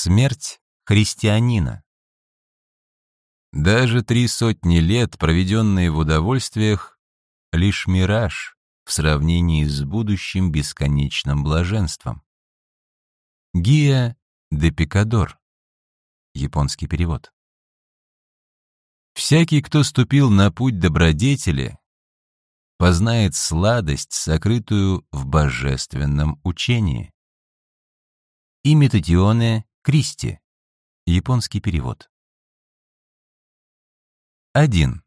Смерть христианина. Даже три сотни лет, проведенные в удовольствиях, лишь мираж в сравнении с будущим бесконечным блаженством. Гия де Пикадор. Японский перевод. Всякий, кто ступил на путь добродетели, познает сладость, сокрытую в божественном учении. Имитатионе Кристи. Японский перевод. 1.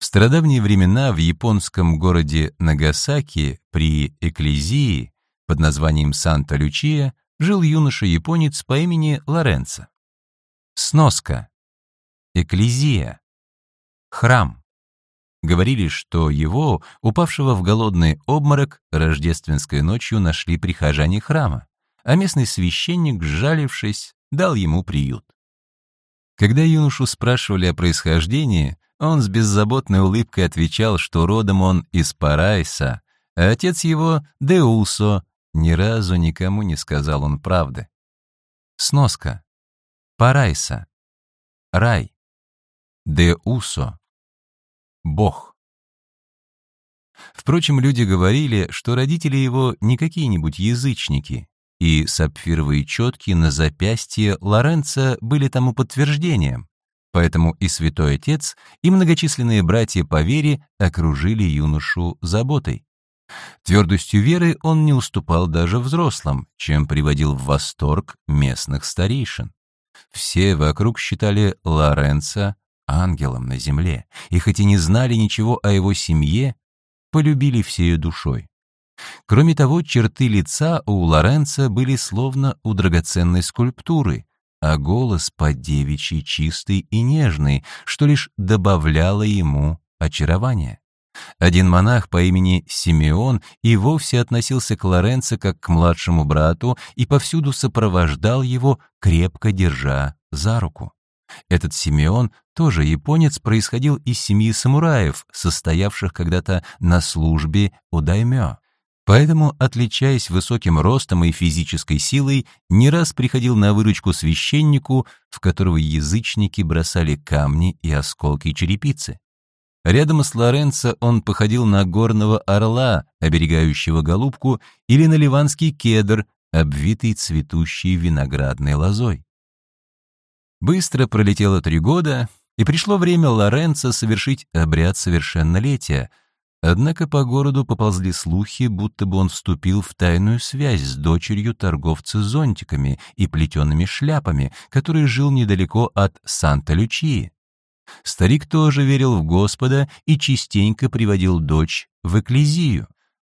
В стародавние времена в японском городе Нагасаки при Экклезии под названием Санта-Лючия жил юноша-японец по имени Лоренцо. Сноска. Экклезия. Храм. Говорили, что его, упавшего в голодный обморок, рождественской ночью нашли прихожане храма а местный священник, сжалившись, дал ему приют. Когда юношу спрашивали о происхождении, он с беззаботной улыбкой отвечал, что родом он из Парайса, а отец его — Деусо, ни разу никому не сказал он правды. Сноска. Парайса. Рай. Деусо. Бог. Впрочем, люди говорили, что родители его не какие-нибудь язычники, и сапфировые четки на запястье Лоренца были тому подтверждением, поэтому и святой отец, и многочисленные братья по вере окружили юношу заботой. Твердостью веры он не уступал даже взрослым, чем приводил в восторг местных старейшин. Все вокруг считали Лоренца ангелом на земле, и хоть и не знали ничего о его семье, полюбили всею душой. Кроме того, черты лица у Лоренца были словно у драгоценной скульптуры, а голос по-девичьи чистый и нежный, что лишь добавляло ему очарования. Один монах по имени Симеон и вовсе относился к Лоренцо как к младшему брату и повсюду сопровождал его, крепко держа за руку. Этот Симеон, тоже японец, происходил из семьи самураев, состоявших когда-то на службе у даймё. Поэтому, отличаясь высоким ростом и физической силой, не раз приходил на выручку священнику, в которого язычники бросали камни и осколки черепицы. Рядом с Лоренцо он походил на горного орла, оберегающего голубку, или на ливанский кедр, обвитый цветущей виноградной лозой. Быстро пролетело три года, и пришло время Лоренцо совершить обряд совершеннолетия — Однако по городу поползли слухи, будто бы он вступил в тайную связь с дочерью торговца зонтиками и плетеными шляпами, который жил недалеко от Санта-Лючии. Старик тоже верил в Господа и частенько приводил дочь в экклезию.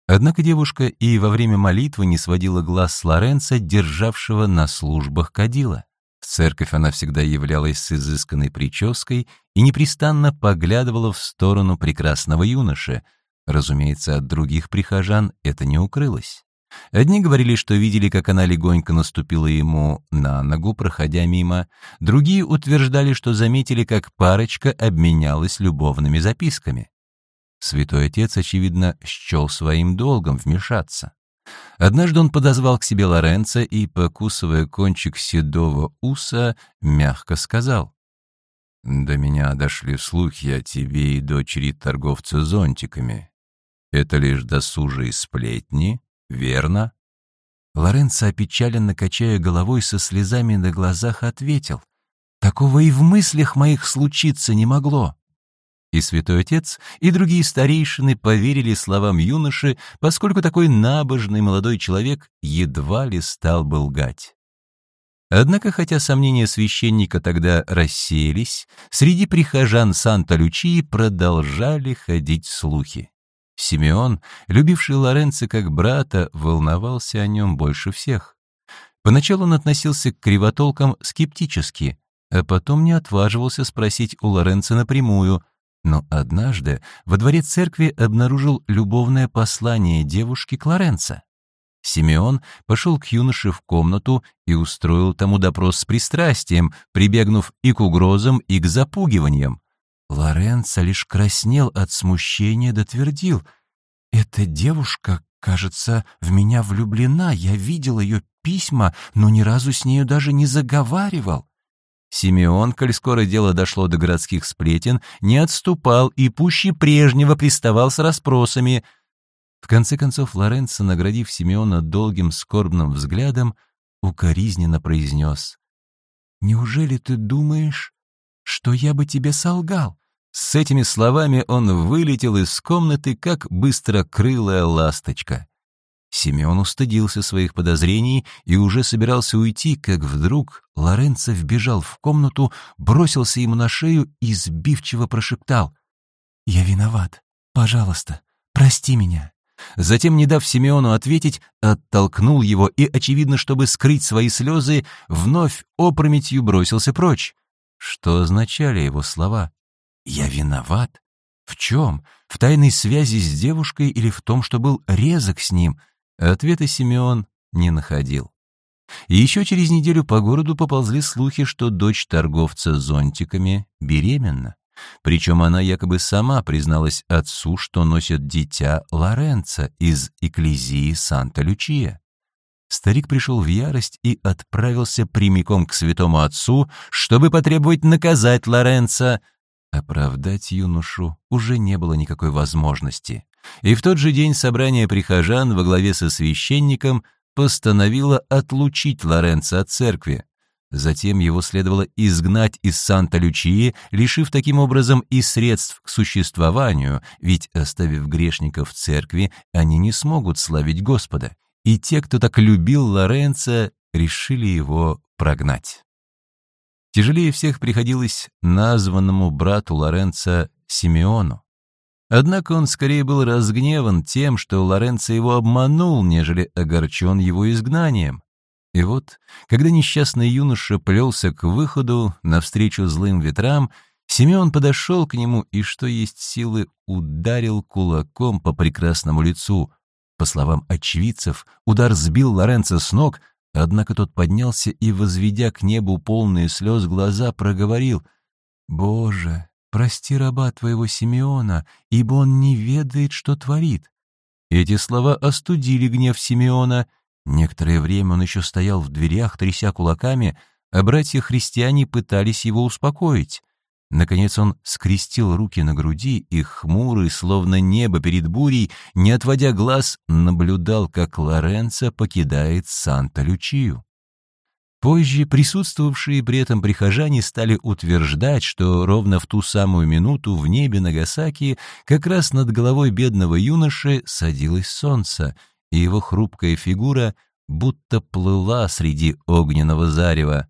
Однако девушка и во время молитвы не сводила глаз с Лоренца, державшего на службах кадила. В церковь она всегда являлась с изысканной прической и непрестанно поглядывала в сторону прекрасного юноши. Разумеется, от других прихожан это не укрылось. Одни говорили, что видели, как она легонько наступила ему на ногу, проходя мимо. Другие утверждали, что заметили, как парочка обменялась любовными записками. Святой Отец, очевидно, счел своим долгом вмешаться. Однажды он подозвал к себе Лоренца и, покусывая кончик седого уса, мягко сказал. «До меня дошли слухи о тебе и дочери торговца зонтиками. Это лишь досужие сплетни, верно?» Лоренцо, опечаленно качая головой со слезами на глазах, ответил. «Такого и в мыслях моих случиться не могло. И святой отец, и другие старейшины поверили словам юноши, поскольку такой набожный молодой человек едва ли стал бы лгать. Однако, хотя сомнения священника тогда рассеялись, среди прихожан Санта-Лючии продолжали ходить слухи. Симеон, любивший Лоренцо как брата, волновался о нем больше всех. Поначалу он относился к кривотолкам скептически, а потом не отваживался спросить у Лоренцо напрямую, но однажды во дворе церкви обнаружил любовное послание девушки Клоренца. Симеон пошел к юноше в комнату и устроил тому допрос с пристрастием, прибегнув и к угрозам, и к запугиваниям. Лоренцо лишь краснел от смущения, дотвердил. «Эта девушка кажется, в меня влюблена, я видел ее письма, но ни разу с нею даже не заговаривал». Симеон, коль скоро дело дошло до городских сплетен, не отступал и пуще прежнего приставал с расспросами. В конце концов Лоренцо, наградив Симеона долгим скорбным взглядом, укоризненно произнес. «Неужели ты думаешь, что я бы тебе солгал?» С этими словами он вылетел из комнаты, как быстрокрылая ласточка. Симеон устыдился своих подозрений и уже собирался уйти, как вдруг Лоренцо вбежал в комнату, бросился ему на шею и сбивчиво прошептал «Я виноват. Пожалуйста, прости меня». Затем, не дав Симеону ответить, оттолкнул его и, очевидно, чтобы скрыть свои слезы, вновь опрометью бросился прочь. Что означали его слова? «Я виноват? В чем? В тайной связи с девушкой или в том, что был резок с ним?» Ответа Симеон не находил. И еще через неделю по городу поползли слухи, что дочь торговца зонтиками беременна. Причем она якобы сама призналась отцу, что носит дитя Лоренца из Экклезии Санта-Лючия. Старик пришел в ярость и отправился прямиком к святому отцу, чтобы потребовать наказать Лоренца. Оправдать юношу уже не было никакой возможности. И в тот же день собрание прихожан во главе со священником постановило отлучить Лоренцо от церкви. Затем его следовало изгнать из Санта-Лючии, лишив таким образом и средств к существованию, ведь, оставив грешников в церкви, они не смогут славить Господа. И те, кто так любил Лоренцо, решили его прогнать. Тяжелее всех приходилось названному брату Лоренцо Симеону. Однако он скорее был разгневан тем, что Лоренцо его обманул, нежели огорчен его изгнанием. И вот, когда несчастный юноша плелся к выходу, навстречу злым ветрам, Симеон подошел к нему и, что есть силы, ударил кулаком по прекрасному лицу. По словам очевидцев, удар сбил Лоренцо с ног, однако тот поднялся и, возведя к небу полные слез глаза, проговорил «Боже, прости раба твоего Симеона, ибо он не ведает, что творит». Эти слова остудили гнев Симеона. Некоторое время он еще стоял в дверях, тряся кулаками, а братья-христиане пытались его успокоить. Наконец он скрестил руки на груди и, хмурый, словно небо перед бурей, не отводя глаз, наблюдал, как Лоренцо покидает Санта-Лючию. Позже присутствовавшие при этом прихожане стали утверждать, что ровно в ту самую минуту в небе Нагасаки как раз над головой бедного юноши садилось солнце, и его хрупкая фигура будто плыла среди огненного зарева.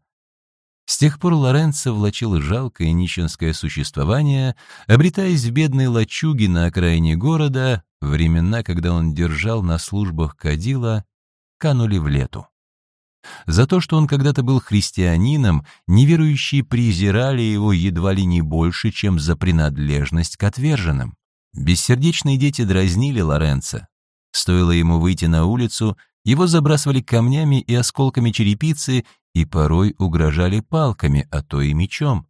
С тех пор Лоренцо влачил жалкое нищенское существование, обретаясь в бедной лачуге на окраине города, времена, когда он держал на службах кадила, канули в лету. За то, что он когда-то был христианином, неверующие презирали его едва ли не больше, чем за принадлежность к отверженным. Бессердечные дети дразнили Лоренца. Стоило ему выйти на улицу, его забрасывали камнями и осколками черепицы и порой угрожали палками, а то и мечом.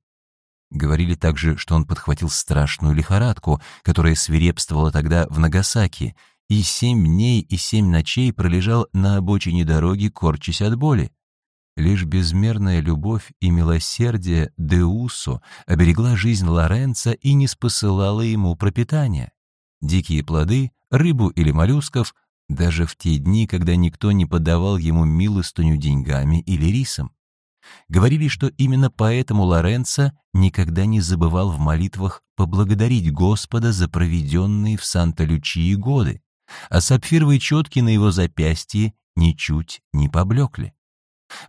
Говорили также, что он подхватил страшную лихорадку, которая свирепствовала тогда в Нагасаки — и семь дней и семь ночей пролежал на обочине дороги, корчась от боли. Лишь безмерная любовь и милосердие Деусу оберегла жизнь Лоренца и не спосылала ему пропитания. Дикие плоды, рыбу или моллюсков, даже в те дни, когда никто не подавал ему милостыню деньгами или рисом. Говорили, что именно поэтому Лоренцо никогда не забывал в молитвах поблагодарить Господа за проведенные в Санта-Лючии годы а сапфировые четки на его запястье ничуть не поблекли.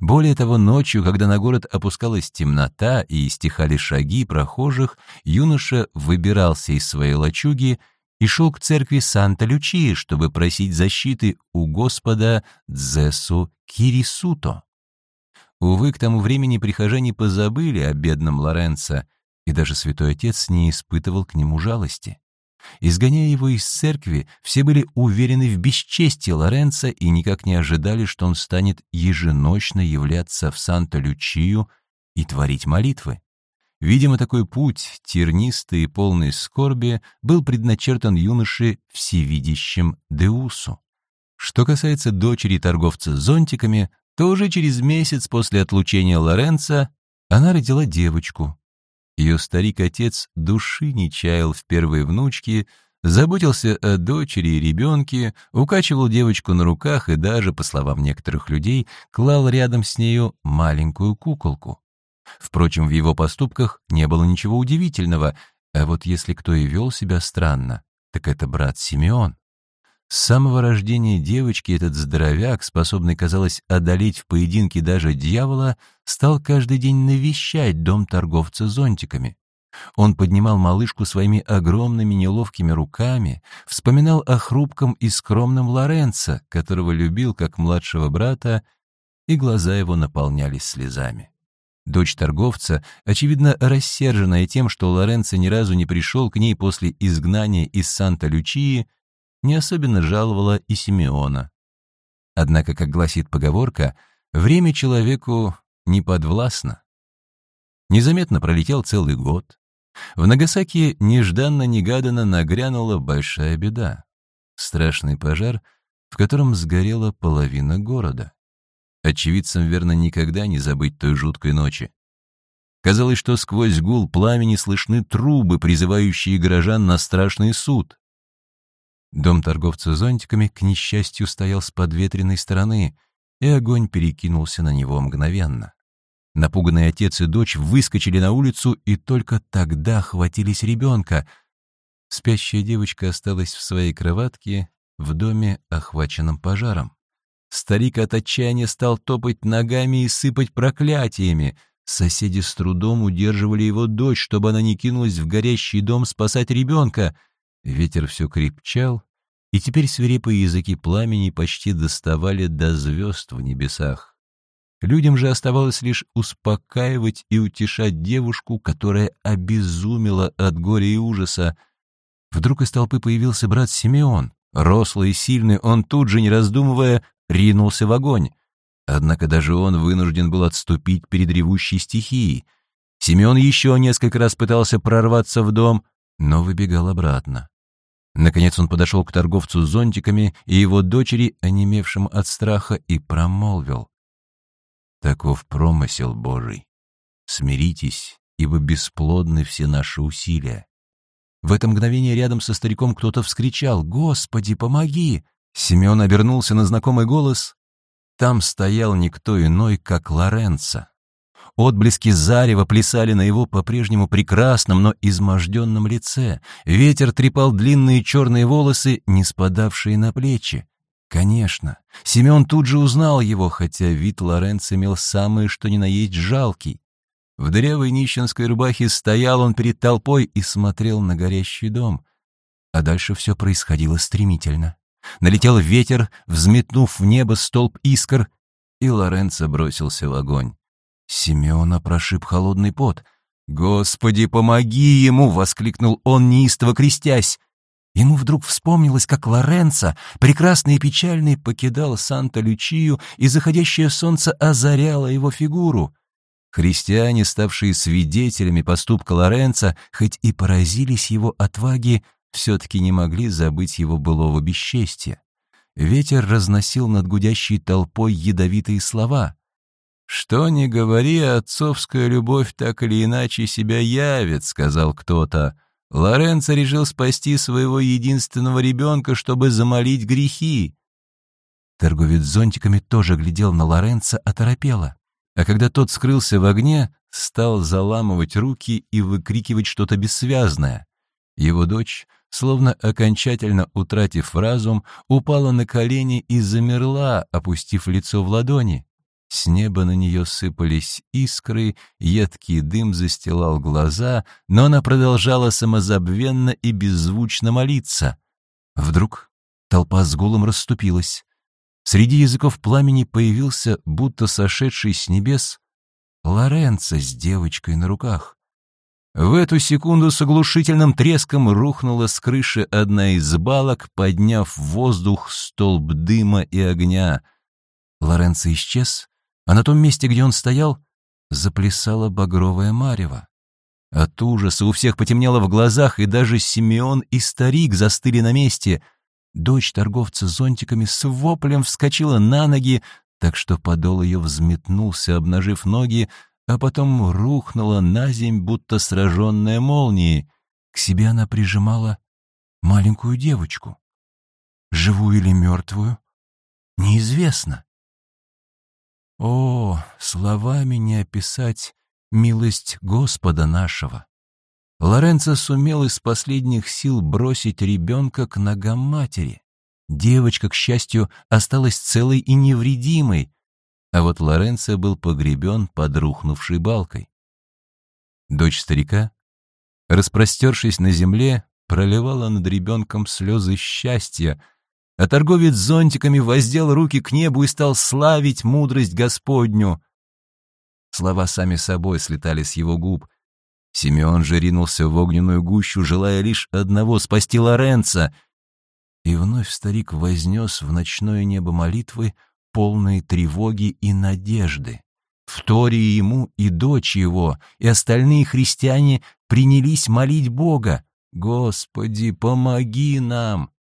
Более того, ночью, когда на город опускалась темнота и стихали шаги прохожих, юноша выбирался из своей лачуги и шел к церкви Санта-Лючии, чтобы просить защиты у Господа Дзесу Кирисуто. Увы, к тому времени прихожане позабыли о бедном Лоренцо, и даже святой отец не испытывал к нему жалости. Изгоняя его из церкви, все были уверены в бесчестии Лоренца и никак не ожидали, что он станет еженочно являться в Санта-Лючию и творить молитвы. Видимо, такой путь, тернистый и полный скорби, был предначертан юноше всевидящим Деусу. Что касается дочери торговца зонтиками, то уже через месяц после отлучения Лоренца она родила девочку. Ее старик-отец души не чаял в первой внучке, заботился о дочери и ребенке, укачивал девочку на руках и даже, по словам некоторых людей, клал рядом с нею маленькую куколку. Впрочем, в его поступках не было ничего удивительного, а вот если кто и вел себя странно, так это брат Симеон. С самого рождения девочки этот здоровяк, способный, казалось, одолеть в поединке даже дьявола, стал каждый день навещать дом торговца зонтиками. Он поднимал малышку своими огромными неловкими руками, вспоминал о хрупком и скромном Лоренцо, которого любил как младшего брата, и глаза его наполнялись слезами. Дочь торговца, очевидно рассерженная тем, что Лоренцо ни разу не пришел к ней после изгнания из Санта-Лючии, не особенно жаловала и Симеона. Однако, как гласит поговорка, время человеку не подвластно. Незаметно пролетел целый год. В Нагасаки нежданно-негаданно нагрянула большая беда. Страшный пожар, в котором сгорела половина города. Очевидцам, верно, никогда не забыть той жуткой ночи. Казалось, что сквозь гул пламени слышны трубы, призывающие горожан на страшный суд. Дом торговца зонтиками, к несчастью, стоял с подветренной стороны, и огонь перекинулся на него мгновенно. Напуганный отец и дочь выскочили на улицу и только тогда хватились ребенка. Спящая девочка осталась в своей кроватке в доме, охваченном пожаром. Старик от отчаяния стал топать ногами и сыпать проклятиями. Соседи с трудом удерживали его дочь, чтобы она не кинулась в горящий дом спасать ребенка. Ветер все крепчал, и теперь свирепые языки пламени почти доставали до звезд в небесах. Людям же оставалось лишь успокаивать и утешать девушку, которая обезумела от горя и ужаса. Вдруг из толпы появился брат Симеон. Рослый и сильный, он тут же, не раздумывая, ринулся в огонь. Однако даже он вынужден был отступить перед ревущей стихией. Симеон еще несколько раз пытался прорваться в дом, но выбегал обратно. Наконец он подошел к торговцу зонтиками и его дочери, онемевшим от страха, и промолвил. Таков промысел Божий. Смиритесь, ибо бесплодны все наши усилия. В это мгновение рядом со стариком кто-то вскричал «Господи, помоги!» Семен обернулся на знакомый голос. Там стоял никто иной, как Лоренцо. Отблески зарева плясали на его по-прежнему прекрасном, но изможденном лице. Ветер трепал длинные черные волосы, не спадавшие на плечи. Конечно, Семен тут же узнал его, хотя вид Лоренц имел самый что ни на есть жалкий. В дырявой нищенской рубахе стоял он перед толпой и смотрел на горящий дом. А дальше все происходило стремительно. Налетел ветер, взметнув в небо столб искр, и Лоренцо бросился в огонь. Семена прошиб холодный пот. «Господи, помоги ему!» — воскликнул он, неистово крестясь. Ему вдруг вспомнилось, как Лоренцо, прекрасный и печальный, покидал Санта-Лючию, и заходящее солнце озаряло его фигуру. Христиане, ставшие свидетелями поступка Лоренцо, хоть и поразились его отваге, все-таки не могли забыть его былого бесчестия. Ветер разносил над гудящей толпой ядовитые слова. «Что ни говори, отцовская любовь так или иначе себя явит», — сказал кто-то. Лоренцо решил спасти своего единственного ребенка, чтобы замолить грехи. Торговец зонтиками тоже глядел на Лоренцо оторопело, а когда тот скрылся в огне, стал заламывать руки и выкрикивать что-то бессвязное. Его дочь, словно окончательно утратив разум, упала на колени и замерла, опустив лицо в ладони. С неба на нее сыпались искры, едкий дым застилал глаза, но она продолжала самозабвенно и беззвучно молиться. Вдруг толпа с гулом расступилась. Среди языков пламени появился, будто сошедший с небес, Лоренцо с девочкой на руках. В эту секунду с оглушительным треском рухнула с крыши одна из балок, подняв в воздух столб дыма и огня. Лоренцо исчез, а на том месте, где он стоял, заплясала багровая марево. От ужаса у всех потемнело в глазах, и даже Симеон и старик застыли на месте. Дочь торговца зонтиками с воплем вскочила на ноги, так что подол ее взметнулся, обнажив ноги, а потом рухнула на земь, будто сраженная молнией. К себе она прижимала маленькую девочку. Живую или мертвую? Неизвестно. О, словами не описать милость Господа нашего. Лоренцо сумел из последних сил бросить ребенка к ногам матери. Девочка, к счастью, осталась целой и невредимой, а вот Лоренцо был погребен под рухнувшей балкой. Дочь старика, распростершись на земле, проливала над ребенком слезы счастья, а торговец зонтиками воздел руки к небу и стал славить мудрость Господню. Слова сами собой слетали с его губ. Симеон же ринулся в огненную гущу, желая лишь одного — спасти Лоренца. И вновь старик вознес в ночное небо молитвы, полные тревоги и надежды. В Торе ему и дочь его, и остальные христиане принялись молить Бога. «Господи, помоги нам!»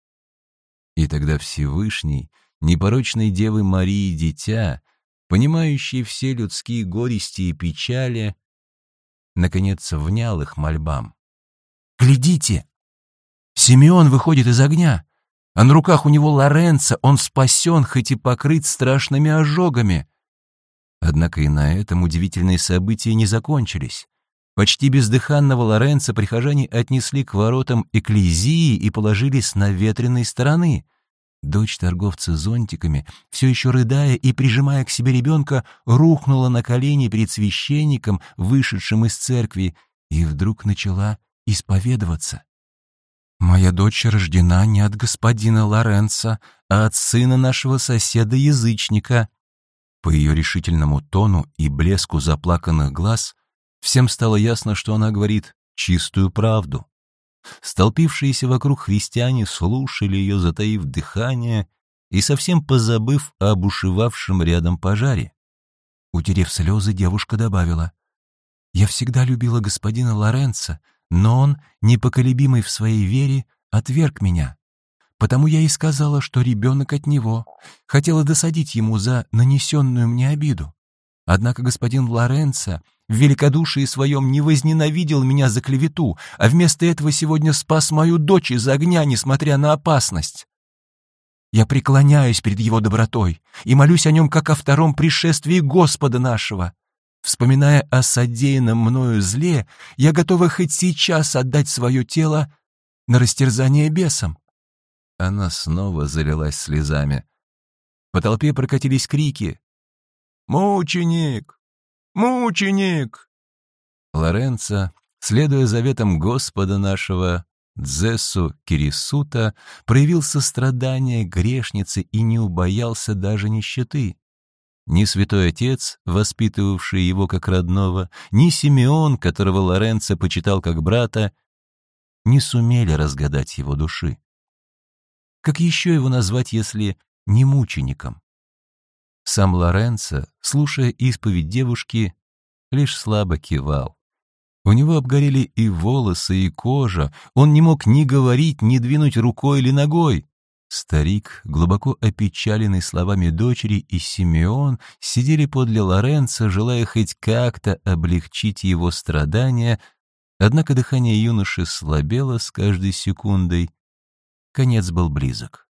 И тогда Всевышний, непорочной Девы Марии дитя, понимающий все людские горести и печали, наконец внял их мольбам. «Глядите! Симеон выходит из огня, а на руках у него Лоренцо, он спасен, хоть и покрыт страшными ожогами». Однако и на этом удивительные события не закончились. Почти бездыханного Лоренца прихожане отнесли к воротам Экклезии и положили с наветренной стороны. Дочь торговца зонтиками, все еще рыдая и прижимая к себе ребенка, рухнула на колени перед священником, вышедшим из церкви, и вдруг начала исповедоваться. «Моя дочь рождена не от господина Лоренца, а от сына нашего соседа-язычника». По ее решительному тону и блеску заплаканных глаз Всем стало ясно, что она говорит чистую правду. Столпившиеся вокруг христиане слушали ее, затаив дыхание и совсем позабыв о бушевавшем рядом пожаре. Утерев слезы, девушка добавила, «Я всегда любила господина Лоренца, но он, непоколебимый в своей вере, отверг меня. Потому я и сказала, что ребенок от него, хотела досадить ему за нанесенную мне обиду. Однако господин Лоренцо в великодушии своем не возненавидел меня за клевету, а вместо этого сегодня спас мою дочь из огня, несмотря на опасность. Я преклоняюсь перед его добротой и молюсь о нем, как о втором пришествии Господа нашего. Вспоминая о содеянном мною зле, я готова хоть сейчас отдать свое тело на растерзание бесам. Она снова залилась слезами. По толпе прокатились крики «Мученик! Мученик!» Лоренцо, следуя заветам Господа нашего, Дзесу Кирисута, проявил сострадание грешницы и не убоялся даже нищеты. Ни святой отец, воспитывавший его как родного, ни Симеон, которого Лоренцо почитал как брата, не сумели разгадать его души. Как еще его назвать, если не мучеником? Сам Лоренцо, слушая исповедь девушки, лишь слабо кивал. У него обгорели и волосы, и кожа, он не мог ни говорить, ни двинуть рукой или ногой. Старик, глубоко опечаленный словами дочери, и Симеон сидели подле Лоренца, желая хоть как-то облегчить его страдания, однако дыхание юноши слабело с каждой секундой. Конец был близок.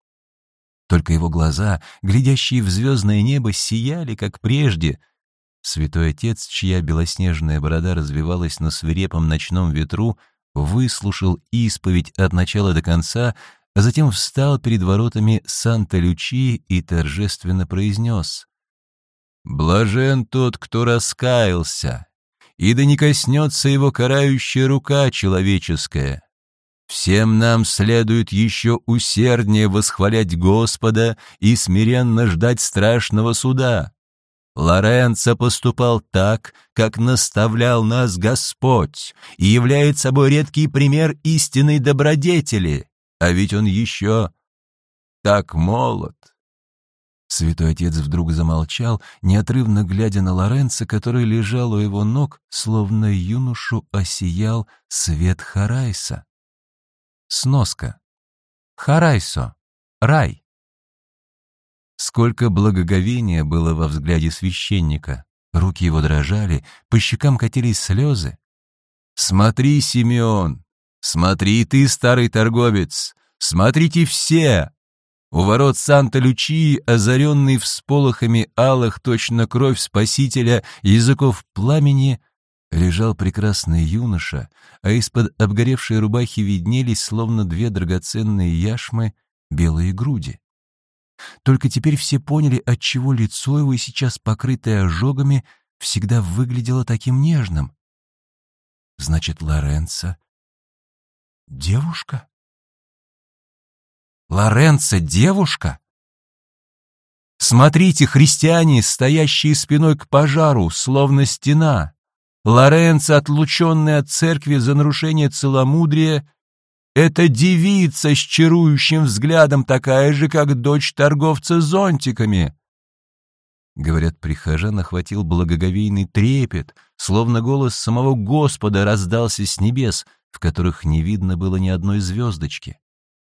Только его глаза, глядящие в звездное небо, сияли, как прежде. Святой Отец, чья белоснежная борода развивалась на свирепом ночном ветру, выслушал исповедь от начала до конца, а затем встал перед воротами Санта-Лючии и торжественно произнес «Блажен тот, кто раскаялся, и да не коснется его карающая рука человеческая». Всем нам следует еще усерднее восхвалять Господа и смиренно ждать страшного суда. Лоренцо поступал так, как наставлял нас Господь, и является собой редкий пример истинной добродетели, а ведь он еще так молод. Святой отец вдруг замолчал, неотрывно глядя на Лоренцо, который лежал у его ног, словно юношу осиял свет Харайса. Сноска. Харайсо. рай. Сколько благоговения было во взгляде священника. Руки его дрожали, по щекам катились слезы. «Смотри, Симеон! Смотри ты, старый торговец! Смотрите все! У ворот Санта-Лючии, озаренный всполохами алых, точно кровь Спасителя, языков пламени, лежал прекрасный юноша, а из-под обгоревшей рубахи виднелись, словно две драгоценные яшмы, белые груди. Только теперь все поняли, отчего лицо его, сейчас покрытое ожогами, всегда выглядело таким нежным. Значит, Лоренцо — девушка? Лоренцо — девушка? Смотрите, христиане, стоящие спиной к пожару, словно стена. Лоренцо, отлученный от церкви за нарушение целомудрия, это девица с чарующим взглядом, такая же, как дочь торговца зонтиками. Говорят, прихожан охватил благоговейный трепет, словно голос самого Господа раздался с небес, в которых не видно было ни одной звездочки.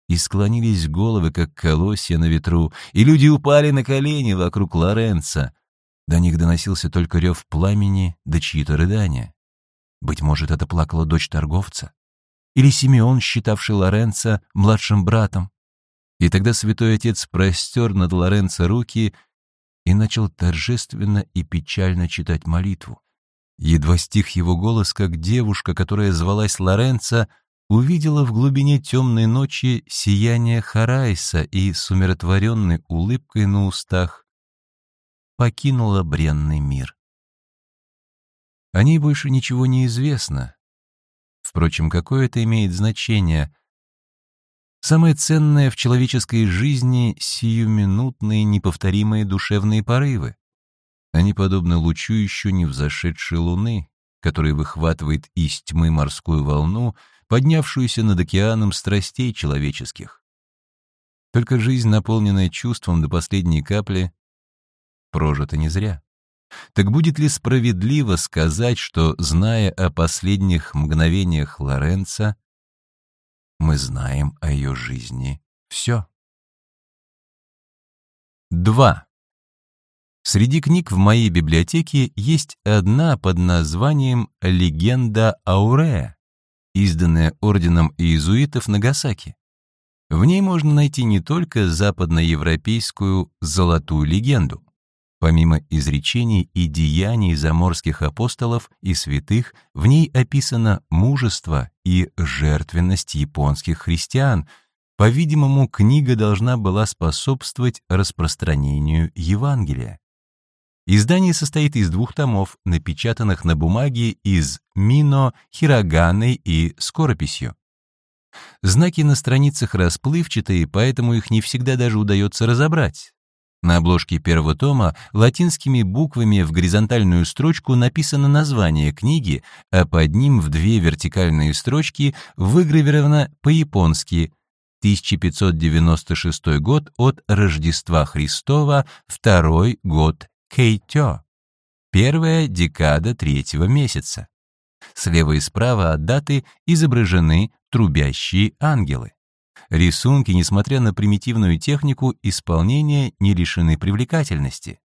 И склонились головы, как колосья на ветру, и люди упали на колени вокруг Лоренца. До них доносился только рев пламени да чьи-то рыдания. Быть может, это плакала дочь торговца? или Симеон, считавший Лоренца младшим братом. И тогда святой отец простер над Лоренцо руки и начал торжественно и печально читать молитву. Едва стих его голос, как девушка, которая звалась Лоренцо, увидела в глубине темной ночи сияние Харайса и с умиротворенной улыбкой на устах покинула бренный мир. О ней больше ничего не известно, Впрочем, какое это имеет значение? Самое ценное в человеческой жизни — сиюминутные неповторимые душевные порывы. Они подобны лучу еще не взошедшей луны, который выхватывает из тьмы морскую волну, поднявшуюся над океаном страстей человеческих. Только жизнь, наполненная чувством до последней капли, прожита не зря. Так будет ли справедливо сказать, что, зная о последних мгновениях Лоренца, мы знаем о ее жизни все? 2. Среди книг в моей библиотеке есть одна под названием «Легенда Аурея», изданная орденом иезуитов Нагасаки. В ней можно найти не только западноевропейскую «золотую легенду», Помимо изречений и деяний заморских апостолов и святых, в ней описано мужество и жертвенность японских христиан. По-видимому, книга должна была способствовать распространению Евангелия. Издание состоит из двух томов, напечатанных на бумаге из мино, хироганой и скорописью. Знаки на страницах расплывчатые, поэтому их не всегда даже удается разобрать. На обложке первого тома латинскими буквами в горизонтальную строчку написано название книги, а под ним в две вертикальные строчки выгравировано по-японски 1596 год от Рождества Христова, второй год Кейтё, первая декада третьего месяца. Слева и справа от даты изображены трубящие ангелы. Рисунки, несмотря на примитивную технику, исполнения не лишены привлекательности.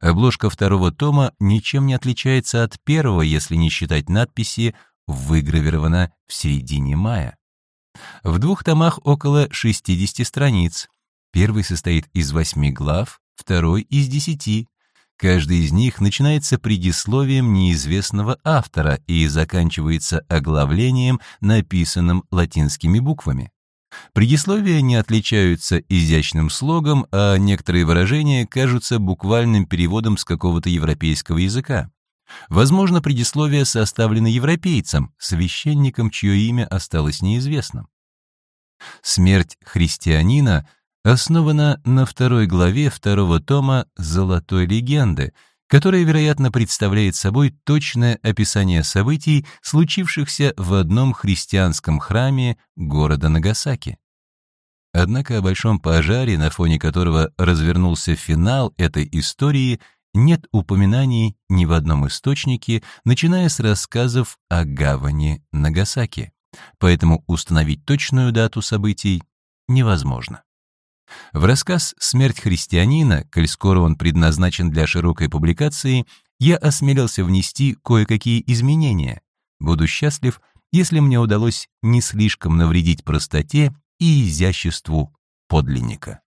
Обложка второго тома ничем не отличается от первого, если не считать надписи «Выгравировано в середине мая». В двух томах около 60 страниц. Первый состоит из восьми глав, второй — из десяти. Каждый из них начинается предисловием неизвестного автора и заканчивается оглавлением, написанным латинскими буквами. Предисловия не отличаются изящным слогом, а некоторые выражения кажутся буквальным переводом с какого-то европейского языка. Возможно, предисловие составлено европейцем, священником, чье имя осталось неизвестным. Смерть христианина основана на второй главе второго тома «Золотой легенды», которая, вероятно, представляет собой точное описание событий, случившихся в одном христианском храме города Нагасаки. Однако о большом пожаре, на фоне которого развернулся финал этой истории, нет упоминаний ни в одном источнике, начиная с рассказов о гавани Нагасаки. Поэтому установить точную дату событий невозможно. В рассказ «Смерть христианина», коль скоро он предназначен для широкой публикации, я осмелился внести кое-какие изменения. Буду счастлив, если мне удалось не слишком навредить простоте и изяществу подлинника.